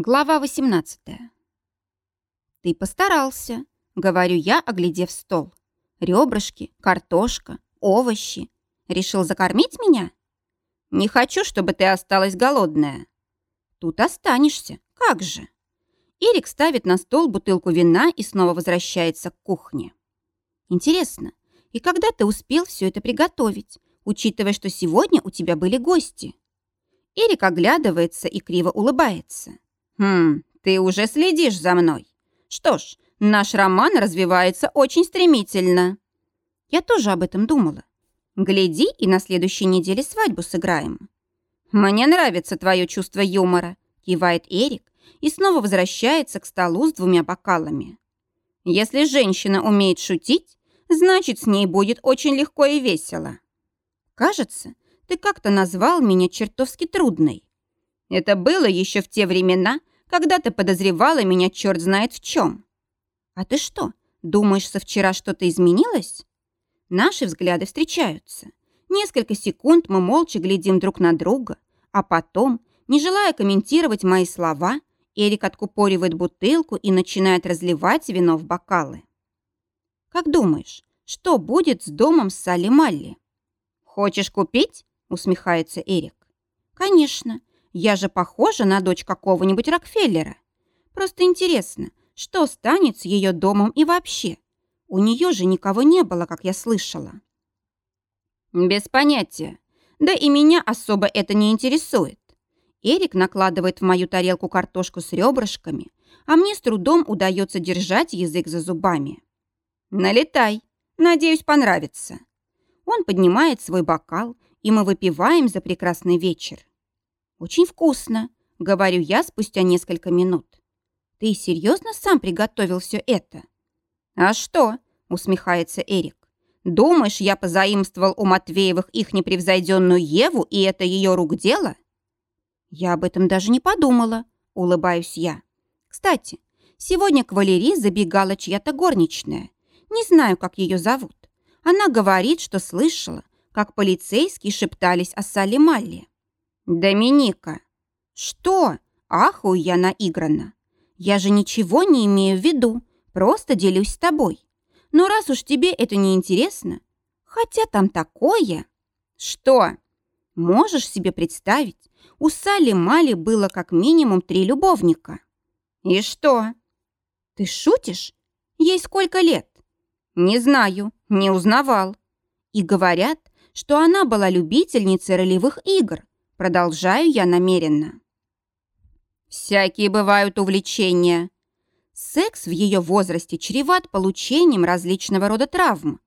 Глава 18. «Ты постарался», — говорю я, оглядев стол. «Ребрышки, картошка, овощи. Решил закормить меня?» «Не хочу, чтобы ты осталась голодная». «Тут останешься. Как же?» Эрик ставит на стол бутылку вина и снова возвращается к кухне. «Интересно, и когда ты успел все это приготовить, учитывая, что сегодня у тебя были гости?» Эрик оглядывается и криво улыбается. «Хм, ты уже следишь за мной. Что ж, наш роман развивается очень стремительно». Я тоже об этом думала. Гляди, и на следующей неделе свадьбу сыграем. «Мне нравится твое чувство юмора», — кивает Эрик и снова возвращается к столу с двумя бокалами. «Если женщина умеет шутить, значит, с ней будет очень легко и весело». «Кажется, ты как-то назвал меня чертовски трудной». Это было еще в те времена, когда ты подозревала меня черт знает в чем. А ты что, думаешь, со вчера что-то изменилось? Наши взгляды встречаются. Несколько секунд мы молча глядим друг на друга, а потом, не желая комментировать мои слова, Эрик откупоривает бутылку и начинает разливать вино в бокалы. «Как думаешь, что будет с домом Салли Малли?» «Хочешь купить?» — усмехается Эрик. «Конечно. Я же похожа на дочь какого-нибудь Рокфеллера. Просто интересно, что станет с ее домом и вообще? У нее же никого не было, как я слышала. Без понятия. Да и меня особо это не интересует. Эрик накладывает в мою тарелку картошку с ребрышками, а мне с трудом удается держать язык за зубами. «Налетай. Надеюсь, понравится». Он поднимает свой бокал, и мы выпиваем за прекрасный вечер. «Очень вкусно», — говорю я спустя несколько минут. «Ты серьезно сам приготовил все это?» «А что?» — усмехается Эрик. «Думаешь, я позаимствовал у Матвеевых их непревзойденную Еву, и это ее рук дело?» «Я об этом даже не подумала», — улыбаюсь я. «Кстати, сегодня к Валерии забегала чья-то горничная. Не знаю, как ее зовут. Она говорит, что слышала, как полицейские шептались о Салли Малли. «Доминика!» «Что?» – ахую я наигранно. «Я же ничего не имею в виду, просто делюсь с тобой. Но раз уж тебе это не интересно, хотя там такое...» «Что?» «Можешь себе представить, у Салли Мали было как минимум три любовника». «И что?» «Ты шутишь? Ей сколько лет?» «Не знаю, не узнавал». И говорят, что она была любительницей ролевых игр, Продолжаю я намеренно. Всякие бывают увлечения. Секс в ее возрасте чреват получением различного рода травм.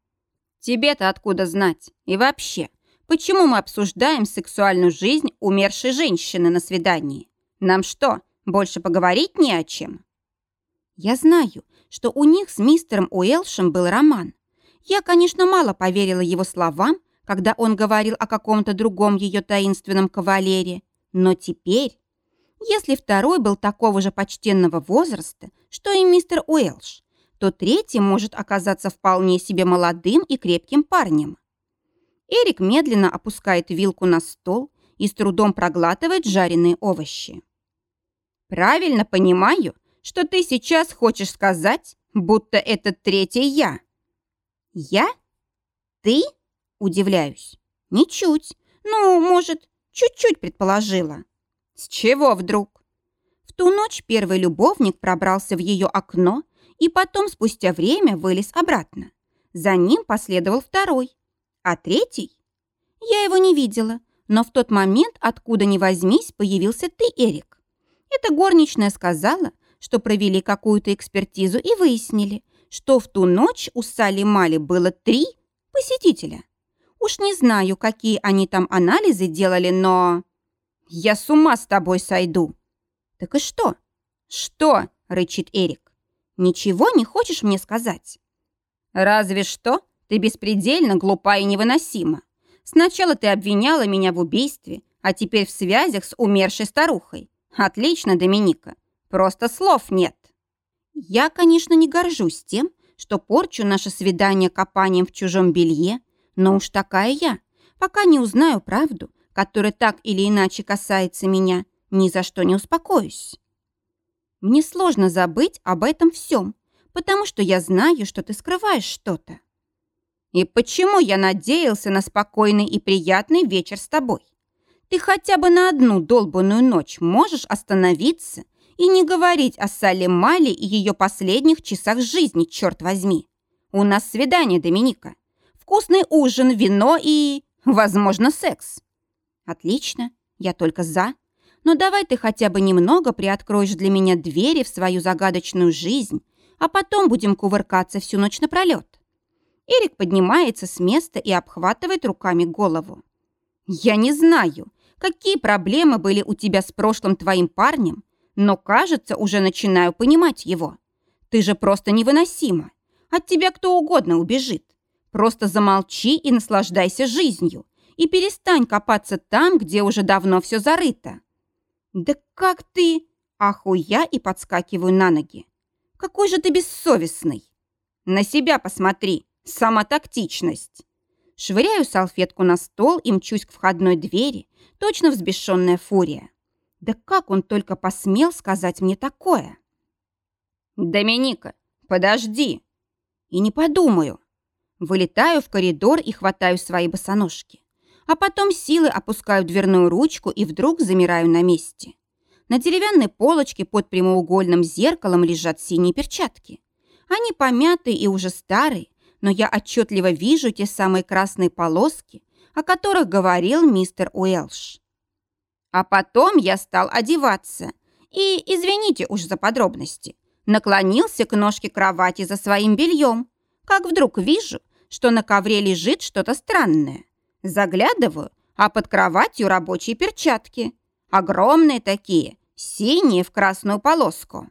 Тебе-то откуда знать? И вообще, почему мы обсуждаем сексуальную жизнь умершей женщины на свидании? Нам что, больше поговорить не о чем? Я знаю, что у них с мистером Уэлшем был роман. Я, конечно, мало поверила его словам, когда он говорил о каком-то другом ее таинственном кавалере. Но теперь, если второй был такого же почтенного возраста, что и мистер Уэлш, то третий может оказаться вполне себе молодым и крепким парнем. Эрик медленно опускает вилку на стол и с трудом проглатывает жареные овощи. «Правильно понимаю, что ты сейчас хочешь сказать, будто этот третий я?» «Я? Ты?» Удивляюсь. Ничуть. Ну, может, чуть-чуть предположила. С чего вдруг? В ту ночь первый любовник пробрался в ее окно и потом спустя время вылез обратно. За ним последовал второй. А третий? Я его не видела, но в тот момент, откуда ни возьмись, появился ты, Эрик. Эта горничная сказала, что провели какую-то экспертизу и выяснили, что в ту ночь у Салли Мали было три посетителя. Уж не знаю, какие они там анализы делали, но... Я с ума с тобой сойду. Так и что? Что? Рычит Эрик. Ничего не хочешь мне сказать? Разве что ты беспредельно глупа и невыносима. Сначала ты обвиняла меня в убийстве, а теперь в связях с умершей старухой. Отлично, Доминика. Просто слов нет. Я, конечно, не горжусь тем, что порчу наше свидание копанием в чужом белье, но уж такая я. Пока не узнаю правду, которая так или иначе касается меня, ни за что не успокоюсь. Мне сложно забыть об этом всем, потому что я знаю, что ты скрываешь что-то. И почему я надеялся на спокойный и приятный вечер с тобой? Ты хотя бы на одну долбанную ночь можешь остановиться и не говорить о Салли Мали и ее последних часах жизни, черт возьми. У нас свидание, Доминика. Вкусный ужин, вино и, возможно, секс. Отлично, я только за. Но давай ты хотя бы немного приоткроешь для меня двери в свою загадочную жизнь, а потом будем кувыркаться всю ночь напролет. Эрик поднимается с места и обхватывает руками голову. «Я не знаю, какие проблемы были у тебя с прошлым твоим парнем, но, кажется, уже начинаю понимать его. Ты же просто невыносима. От тебя кто угодно убежит. Просто замолчи и наслаждайся жизнью. И перестань копаться там, где уже давно все зарыто. Да как ты... Ахуя и подскакиваю на ноги. Какой же ты бессовестный. На себя посмотри. Сама тактичность. Швыряю салфетку на стол и мчусь к входной двери, точно взбешенная фурия. Да как он только посмел сказать мне такое? «Доминика, подожди!» И не подумаю. Вылетаю в коридор и хватаю свои босоножки. А потом силы опускаю дверную ручку и вдруг замираю на месте. На деревянной полочке под прямоугольным зеркалом лежат синие перчатки. Они помятые и уже старые, но я отчетливо вижу те самые красные полоски, о которых говорил мистер Уэлш. А потом я стал одеваться. И, извините уж за подробности, наклонился к ножке кровати за своим бельем, как вдруг вижу, что на ковре лежит что-то странное. Заглядываю, а под кроватью рабочие перчатки. Огромные такие, синие в красную полоску.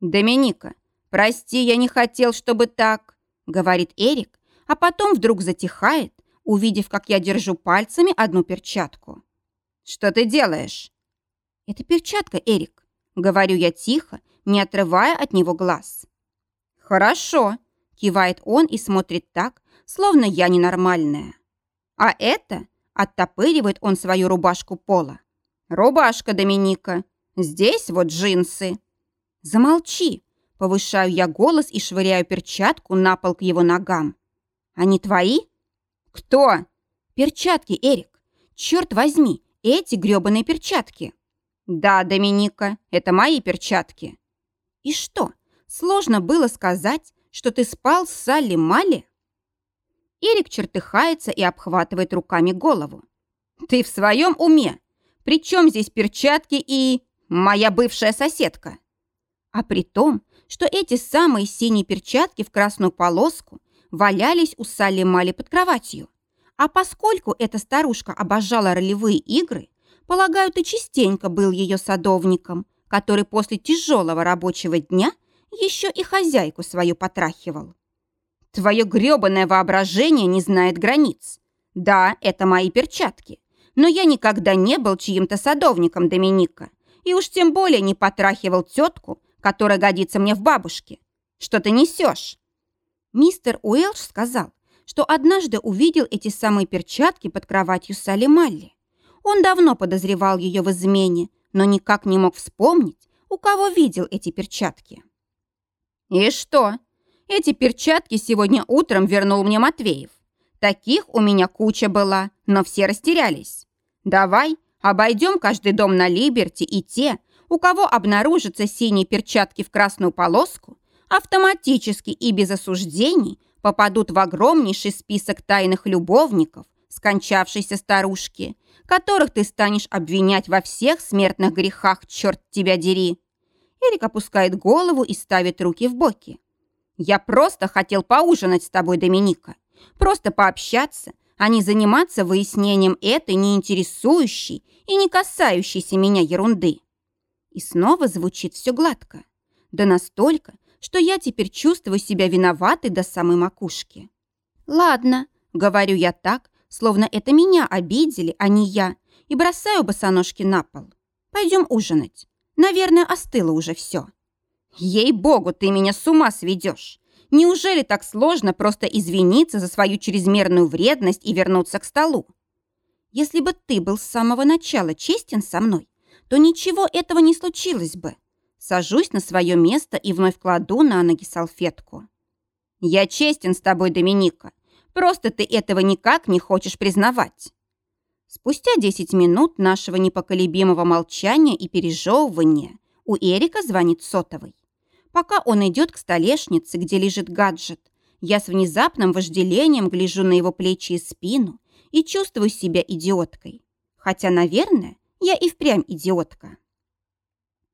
«Доминика, прости, я не хотел, чтобы так...» говорит Эрик, а потом вдруг затихает, увидев, как я держу пальцами одну перчатку. «Что ты делаешь?» «Это перчатка, Эрик», — говорю я тихо, не отрывая от него глаз. «Хорошо», — кивает он и смотрит так, словно я ненормальная. «А это...» — оттопыривает он свою рубашку пола. «Рубашка Доминика. Здесь вот джинсы». «Замолчи», Повышаю я голос и швыряю перчатку на пол к его ногам. «Они твои?» «Кто?» «Перчатки, Эрик. Черт возьми, эти грёбаные перчатки». «Да, Доминика, это мои перчатки». «И что, сложно было сказать, что ты спал с Салли Малли?» Эрик чертыхается и обхватывает руками голову. «Ты в своем уме? Причем здесь перчатки и... моя бывшая соседка?» А при том, что эти самые синие перчатки в красную полоску валялись у Салли Мали под кроватью. А поскольку эта старушка обожала ролевые игры, полагаю, ты частенько был ее садовником, который после тяжелого рабочего дня еще и хозяйку свою потрахивал. Твое гребаное воображение не знает границ. Да, это мои перчатки, но я никогда не был чьим-то садовником Доминика и уж тем более не потрахивал тетку, которая годится мне в бабушке. Что ты несешь?» Мистер Уэлш сказал, что однажды увидел эти самые перчатки под кроватью Салли Малли. Он давно подозревал ее в измене, но никак не мог вспомнить, у кого видел эти перчатки. «И что? Эти перчатки сегодня утром вернул мне Матвеев. Таких у меня куча была, но все растерялись. Давай, обойдем каждый дом на Либерти и те, у кого обнаружатся синие перчатки в красную полоску, автоматически и без осуждений попадут в огромнейший список тайных любовников, скончавшейся старушки, которых ты станешь обвинять во всех смертных грехах, черт тебя дери. Эрик опускает голову и ставит руки в боки. Я просто хотел поужинать с тобой, Доминика. Просто пообщаться, а не заниматься выяснением этой неинтересующей и не касающейся меня ерунды. И снова звучит все гладко. Да настолько, что я теперь чувствую себя виноватой до самой макушки. «Ладно», — говорю я так, словно это меня обидели, а не я, и бросаю босоножки на пол. «Пойдем ужинать. Наверное, остыло уже все». «Ей-богу, ты меня с ума сведешь! Неужели так сложно просто извиниться за свою чрезмерную вредность и вернуться к столу? Если бы ты был с самого начала честен со мной, то ничего этого не случилось бы. Сажусь на свое место и вновь кладу на ноги салфетку. «Я честен с тобой, Доминика. Просто ты этого никак не хочешь признавать». Спустя 10 минут нашего непоколебимого молчания и пережевывания у Эрика звонит сотовый. Пока он идет к столешнице, где лежит гаджет, я с внезапным вожделением гляжу на его плечи и спину и чувствую себя идиоткой. Хотя, наверное, я и впрямь идиотка.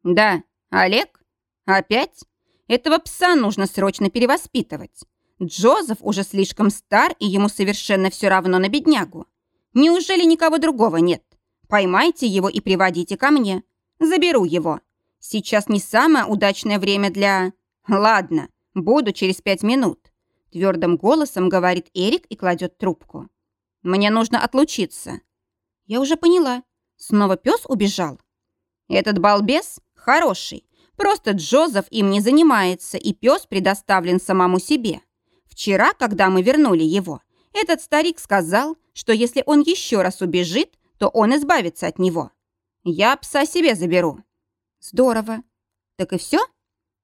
«Да, Олег? Опять? Этого пса нужно срочно перевоспитывать. Джозеф уже слишком стар, и ему совершенно все равно на беднягу. Неужели никого другого нет? Поймайте его и приводите ко мне. Заберу его. Сейчас не самое удачное время для... Ладно, буду через пять минут. Твердым голосом говорит Эрик и кладет трубку. Мне нужно отлучиться. Я уже поняла. Снова пес убежал. Этот балбес хороший. Просто Джозеф им не занимается, и пес предоставлен самому себе. Вчера, когда мы вернули его, этот старик сказал, что если он еще раз убежит, то он избавится от него. Я пса себе заберу. Здорово. Так и все?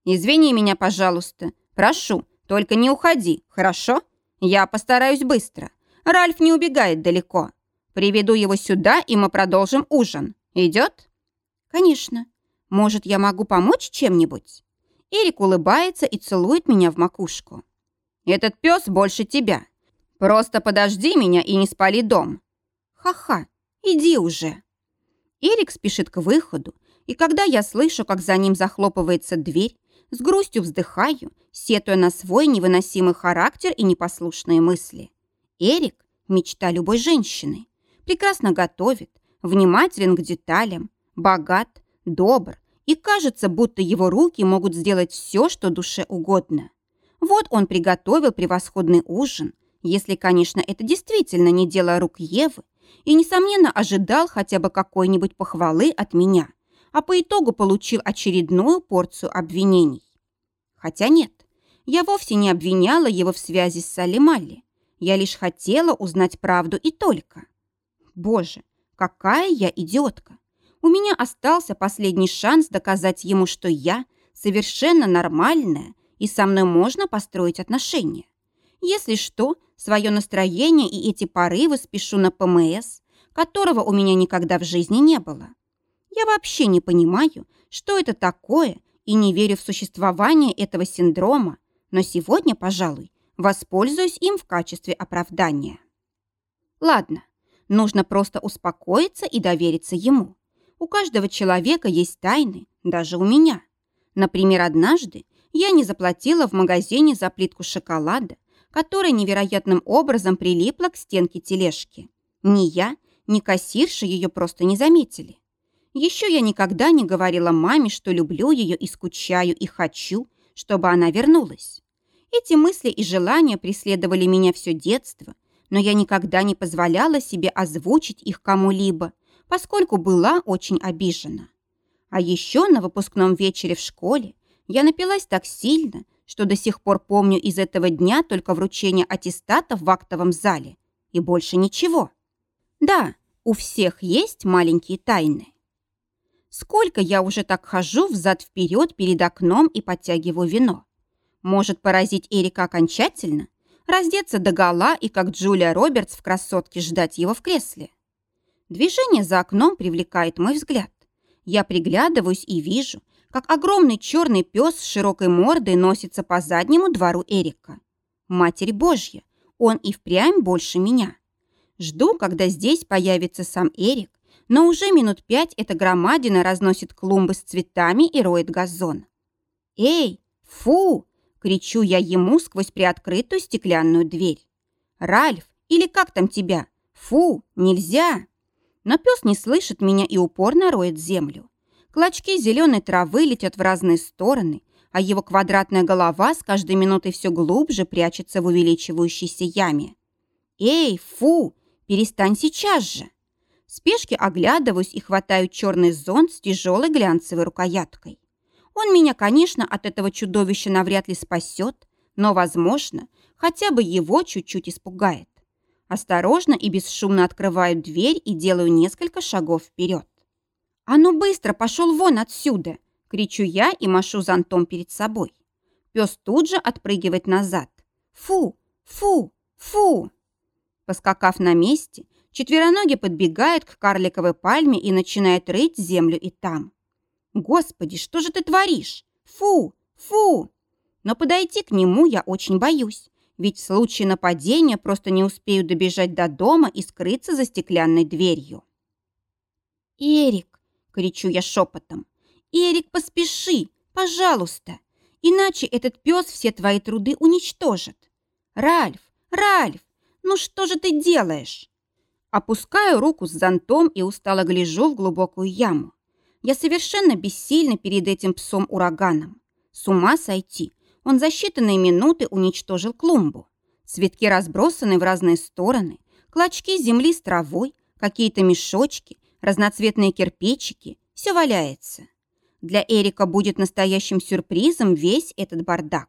Извини меня, пожалуйста. Прошу, только не уходи, хорошо? Я постараюсь быстро. Ральф не убегает далеко. Приведу его сюда, и мы продолжим ужин. Идет? Конечно. Может, я могу помочь чем-нибудь? Эрик улыбается и целует меня в макушку. Этот пес больше тебя. Просто подожди меня и не спали дом. Ха-ха, иди уже. Эрик спешит к выходу, и когда я слышу, как за ним захлопывается дверь, с грустью вздыхаю, сетуя на свой невыносимый характер и непослушные мысли. Эрик – мечта любой женщины. Прекрасно готовит, внимателен к деталям, богат, добр, и кажется, будто его руки могут сделать все, что душе угодно. Вот он приготовил превосходный ужин, если, конечно, это действительно не дело рук Евы, и, несомненно, ожидал хотя бы какой-нибудь похвалы от меня, а по итогу получил очередную порцию обвинений. Хотя нет, я вовсе не обвиняла его в связи с Салли Я лишь хотела узнать правду и только. Боже, какая я идиотка! У меня остался последний шанс доказать ему, что я совершенно нормальная, и со мной можно построить отношения. Если что, свое настроение и эти порывы спешу на ПМС, которого у меня никогда в жизни не было. Я вообще не понимаю, что это такое, и не верю в существование этого синдрома, но сегодня, пожалуй, воспользуюсь им в качестве оправдания. Ладно, нужно просто успокоиться и довериться ему. У каждого человека есть тайны, даже у меня. Например, однажды я не заплатила в магазине за плитку шоколада, которая невероятным образом прилипла к стенке тележки. Ни я, ни кассирша ее просто не заметили. Еще я никогда не говорила маме, что люблю ее и скучаю, и хочу, чтобы она вернулась. Эти мысли и желания преследовали меня все детство, но я никогда не позволяла себе озвучить их кому-либо, поскольку была очень обижена. А еще на выпускном вечере в школе я напилась так сильно, что до сих пор помню из этого дня только вручение аттестатов в актовом зале и больше ничего. Да, у всех есть маленькие тайны. Сколько я уже так хожу взад-вперед перед окном и подтягиваю вино. Может поразить Эрика окончательно? Раздеться до гола и, как Джулия Робертс в «Красотке», ждать его в кресле? Движение за окном привлекает мой взгляд. Я приглядываюсь и вижу, как огромный черный пес с широкой мордой носится по заднему двору Эрика. Матерь Божья, он и впрямь больше меня. Жду, когда здесь появится сам Эрик, но уже минут пять эта громадина разносит клумбы с цветами и роет газон. «Эй, фу!» – кричу я ему сквозь приоткрытую стеклянную дверь. «Ральф, или как там тебя? Фу, нельзя!» Но пес не слышит меня и упорно роет землю. Клочки зеленой травы летят в разные стороны, а его квадратная голова с каждой минутой все глубже прячется в увеличивающейся яме. «Эй, фу! Перестань сейчас же!» В спешке оглядываюсь и хватаю черный зонт с тяжелой глянцевой рукояткой. Он меня, конечно, от этого чудовища навряд ли спасет, но, возможно, хотя бы его чуть-чуть испугает. Осторожно и бесшумно открываю дверь и делаю несколько шагов вперед. «А ну быстро пошел вон отсюда!» Кричу я и машу зонтом перед собой. Пес тут же отпрыгивает назад. Фу, фу, фу. Поскакав на месте, четвероногий подбегает к карликовой пальме и начинает рыть землю и там. Господи, что же ты творишь? Фу, фу. Но подойти к нему я очень боюсь, ведь в случае нападения просто не успею добежать до дома и скрыться за стеклянной дверью. «Эрик!» — кричу я шепотом. «Эрик, поспеши, пожалуйста, иначе этот пес все твои труды уничтожит. Ральф, Ральф, ну что же ты делаешь?» Опускаю руку с зонтом и устало гляжу в глубокую яму. Я совершенно бессильна перед этим псом-ураганом. С ума сойти. Он за считанные минуты уничтожил клумбу. Цветки разбросаны в разные стороны, клочки земли с травой, какие-то мешочки, разноцветные кирпичики. Все валяется. Для Эрика будет настоящим сюрпризом весь этот бардак.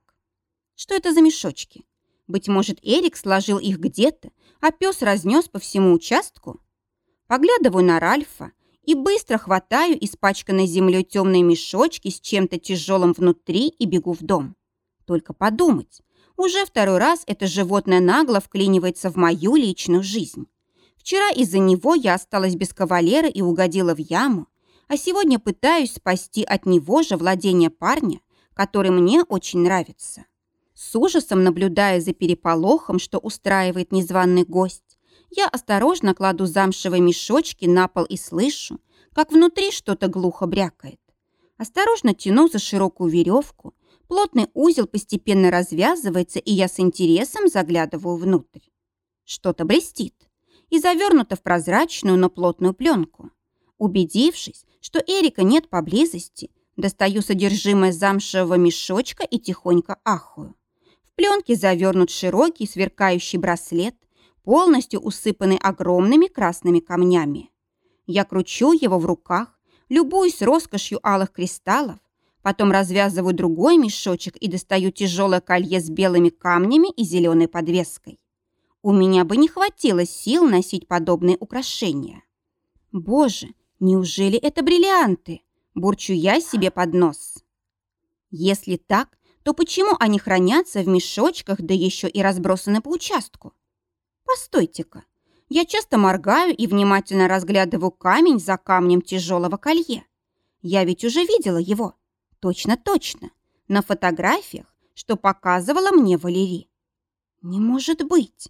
Что это за мешочки? Быть может, Эрик сложил их где-то, а пес разнес по всему участку? Поглядываю на Ральфа и быстро хватаю испачканной землей темные мешочки с чем-то тяжелым внутри и бегу в дом. Только подумать, уже второй раз это животное нагло вклинивается в мою личную жизнь. Вчера из-за него я осталась без кавалера и угодила в яму, а сегодня пытаюсь спасти от него же владение парня, который мне очень нравится. С ужасом наблюдая за переполохом, что устраивает незваный гость, я осторожно кладу замшевые мешочки на пол и слышу, как внутри что-то глухо брякает. Осторожно тяну за широкую веревку. Плотный узел постепенно развязывается, и я с интересом заглядываю внутрь. Что-то блестит и завернуто в прозрачную, но плотную пленку. Убедившись, что Эрика нет поблизости, достаю содержимое замшевого мешочка и тихонько ахую. В пленке завернут широкий сверкающий браслет, полностью усыпанный огромными красными камнями. Я кручу его в руках, любуюсь роскошью алых кристаллов, потом развязываю другой мешочек и достаю тяжелое колье с белыми камнями и зеленой подвеской. У меня бы не хватило сил носить подобные украшения. Боже, неужели это бриллианты? Бурчу я себе под нос. Если так, то почему они хранятся в мешочках, да еще и разбросаны по участку? Постойте-ка. Я часто моргаю и внимательно разглядываю камень за камнем тяжелого колье. Я ведь уже видела его. Точно-точно. На фотографиях, что показывала мне Валерий. Не может быть.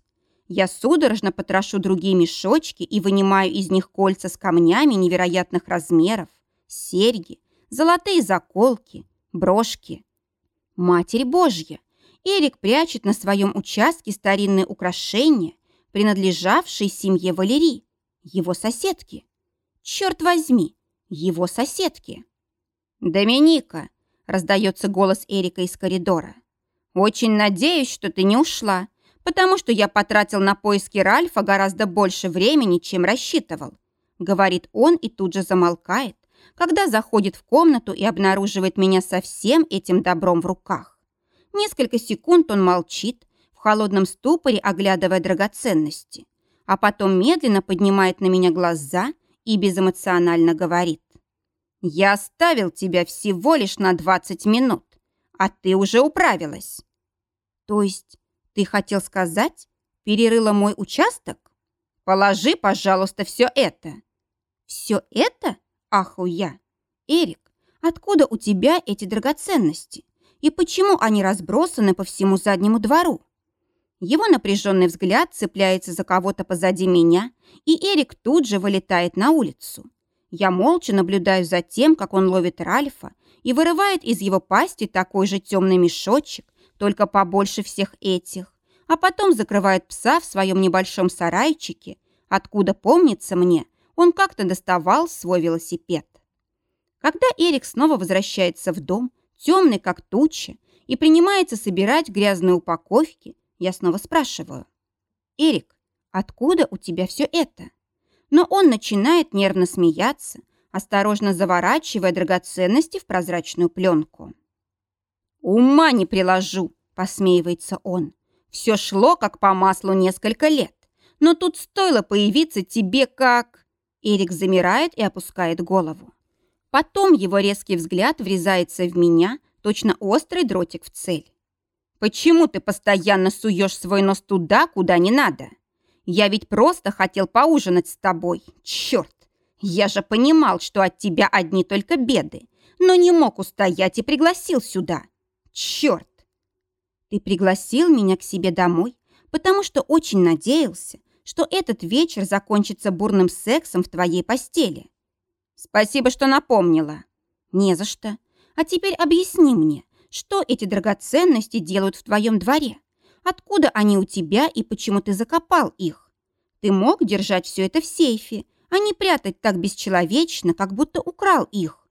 Я судорожно потрошу другие мешочки и вынимаю из них кольца с камнями невероятных размеров, серьги, золотые заколки, брошки. Матерь Божья! Эрик прячет на своем участке старинные украшения, принадлежавшей семье Валерии, его соседки. Черт возьми, его соседки. «Доминика!» – раздается голос Эрика из коридора. «Очень надеюсь, что ты не ушла, потому что я потратил на поиски Ральфа гораздо больше времени, чем рассчитывал», – говорит он и тут же замолкает, когда заходит в комнату и обнаруживает меня со всем этим добром в руках. Несколько секунд он молчит, в холодном ступоре оглядывая драгоценности, а потом медленно поднимает на меня глаза и безэмоционально говорит. «Я оставил тебя всего лишь на 20 минут, а ты уже управилась». «То есть ты хотел сказать, перерыла мой участок? Положи, пожалуйста, все это». «Все это?» – аху я. «Эрик, откуда у тебя эти драгоценности? И почему они разбросаны по всему заднему двору?» Его напряженный взгляд цепляется за кого-то позади меня, и Эрик тут же вылетает на улицу. Я молча наблюдаю за тем, как он ловит Ральфа и вырывает из его пасти такой же темный мешочек, только побольше всех этих, а потом закрывает пса в своем небольшом сарайчике, откуда, помнится мне, он как-то доставал свой велосипед. Когда Эрик снова возвращается в дом, темный как туча, и принимается собирать грязные упаковки, я снова спрашиваю. «Эрик, откуда у тебя все это?» Но он начинает нервно смеяться, осторожно заворачивая драгоценности в прозрачную пленку. «Ума не приложу!» – посмеивается он. «Все шло как по маслу несколько лет, но тут стоило появиться тебе как...» Эрик замирает и опускает голову. Потом его резкий взгляд врезается в меня, точно острый дротик в цель. «Почему ты постоянно суешь свой нос туда, куда не надо? Я ведь просто хотел поужинать с тобой. Черт! Я же понимал, что от тебя одни только беды, но не мог устоять и пригласил сюда. Черт! Ты пригласил меня к себе домой, потому что очень надеялся, что этот вечер закончится бурным сексом в твоей постели. Спасибо, что напомнила. Не за что. А теперь объясни мне, что эти драгоценности делают в твоем дворе? Откуда они у тебя и почему ты закопал их? Ты мог держать все это в сейфе, а не прятать так бесчеловечно, как будто украл их.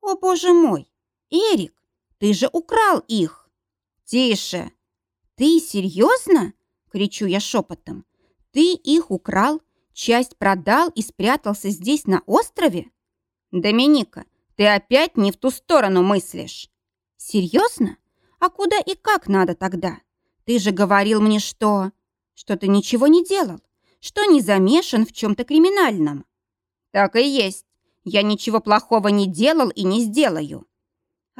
О, боже мой! Эрик, ты же украл их! Тише! Ты серьезно? Кричу я шепотом. Ты их украл Часть продал и спрятался здесь, на острове? Доминика, ты опять не в ту сторону мыслишь. Серьезно? А куда и как надо тогда? Ты же говорил мне, что... Что ты ничего не делал, что не замешан в чем-то криминальном. Так и есть. Я ничего плохого не делал и не сделаю.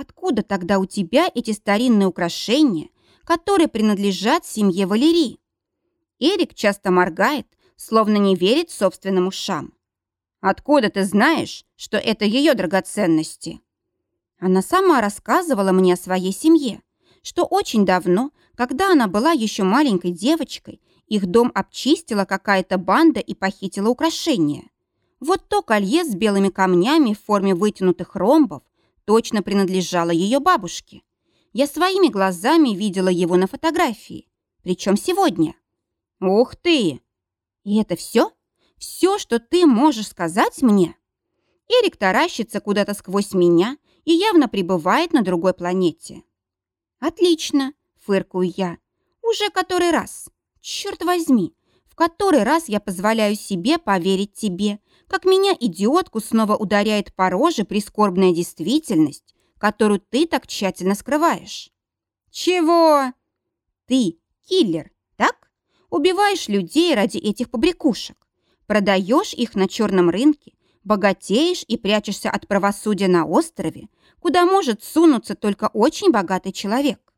Откуда тогда у тебя эти старинные украшения, которые принадлежат семье Валерии? Эрик часто моргает, словно не верит собственным ушам. «Откуда ты знаешь, что это ее драгоценности?» Она сама рассказывала мне о своей семье, что очень давно, когда она была еще маленькой девочкой, их дом обчистила какая-то банда и похитила украшения. Вот то колье с белыми камнями в форме вытянутых ромбов точно принадлежало ее бабушке. Я своими глазами видела его на фотографии, причем сегодня. «Ух ты!» И это все? Все, что ты можешь сказать мне? Эрик таращится куда-то сквозь меня и явно пребывает на другой планете. Отлично, фыркую я. Уже который раз. Черт возьми, в который раз я позволяю себе поверить тебе, как меня, идиотку, снова ударяет по роже прискорбная действительность, которую ты так тщательно скрываешь. Чего? Ты киллер, так? Убиваешь людей ради этих побрякушек, продаешь их на черном рынке, богатеешь и прячешься от правосудия на острове, куда может сунуться только очень богатый человек.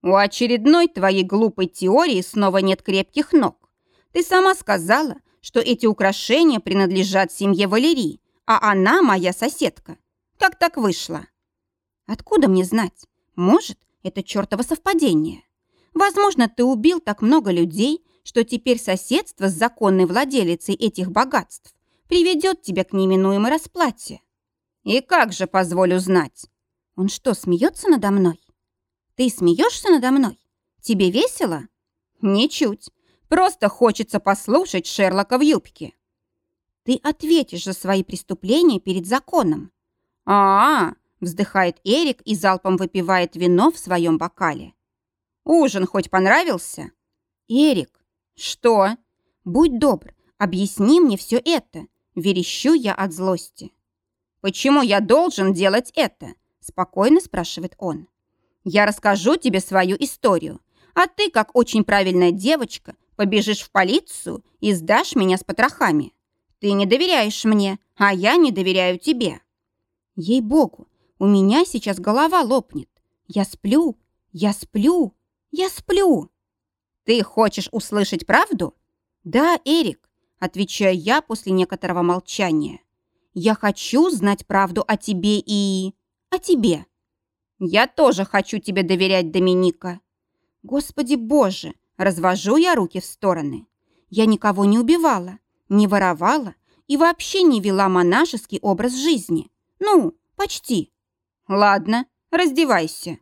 У очередной твоей глупой теории снова нет крепких ног. Ты сама сказала, что эти украшения принадлежат семье Валерии, а она моя соседка. Как так вышло? Откуда мне знать? Может, это чертово совпадение. Возможно, ты убил так много людей, что теперь соседство с законной владелицей этих богатств приведет тебя к неминуемой расплате. И как же, позволю знать? Он что, смеется надо мной? Ты смеешься надо мной? Тебе весело? Ничуть. Просто хочется послушать Шерлока в юбке. Ты ответишь за свои преступления перед законом. А, -а, -а вздыхает Эрик и залпом выпивает вино в своем бокале. Ужин хоть понравился? Эрик, что? Будь добр, объясни мне все это. Верещу я от злости. Почему я должен делать это? Спокойно спрашивает он. Я расскажу тебе свою историю, а ты, как очень правильная девочка, побежишь в полицию и сдашь меня с потрохами. Ты не доверяешь мне, а я не доверяю тебе. Ей-богу, у меня сейчас голова лопнет. Я сплю, я сплю, я сплю. Ты хочешь услышать правду? Да, Эрик, отвечаю я после некоторого молчания. Я хочу знать правду о тебе и... о тебе. Я тоже хочу тебе доверять, Доминика. Господи боже, развожу я руки в стороны. Я никого не убивала, не воровала и вообще не вела монашеский образ жизни. Ну, почти. Ладно, раздевайся.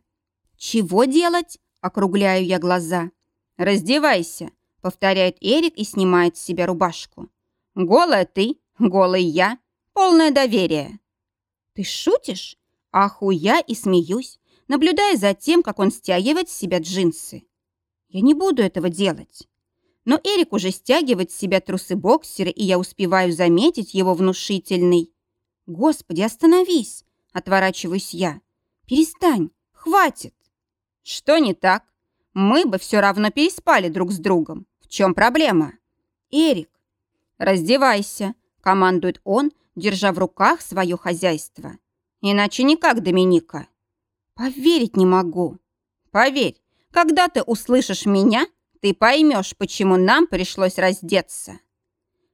Чего делать? Округляю я глаза. «Раздевайся», — повторяет Эрик и снимает с себя рубашку. «Голая ты, голый я, полное доверие». «Ты шутишь?» Аху я и смеюсь, наблюдая за тем, как он стягивает с себя джинсы. Я не буду этого делать. Но Эрик уже стягивает с себя трусы-боксеры, и я успеваю заметить его внушительный. «Господи, остановись!» — отворачиваюсь я. «Перестань! Хватит!» Что не так? Мы бы все равно переспали друг с другом. В чем проблема? Эрик. Раздевайся, командует он, держа в руках свое хозяйство. Иначе никак, Доминика. Поверить не могу. Поверь, когда ты услышишь меня, ты поймешь, почему нам пришлось раздеться.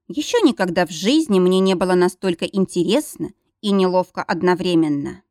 Еще никогда в жизни мне не было настолько интересно и неловко одновременно.